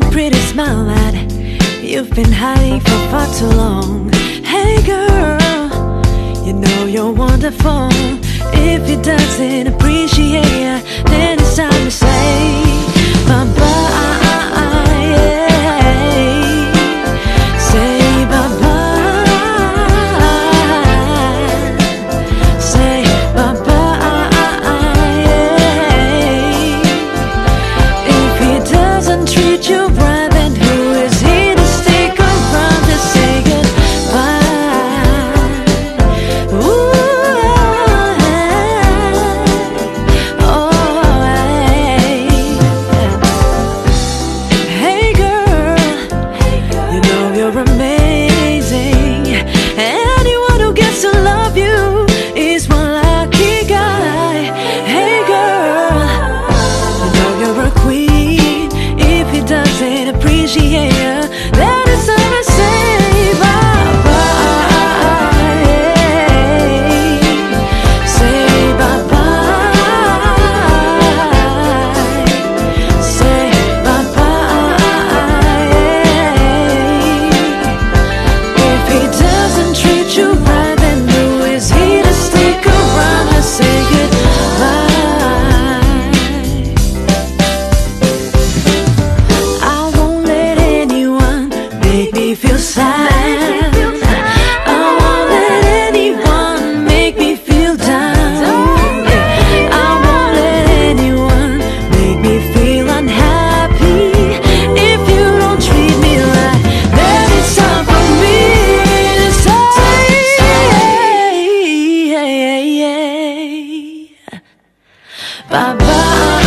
that pretty smile that you've been hiding for far too long. Hey girl, you know you're wonderful. If he doesn't appreciate amazing. Anyone feel sad. I won't let anyone make me feel down. I won't let anyone make me feel unhappy. If you don't treat me right, time for me to say, bye bye.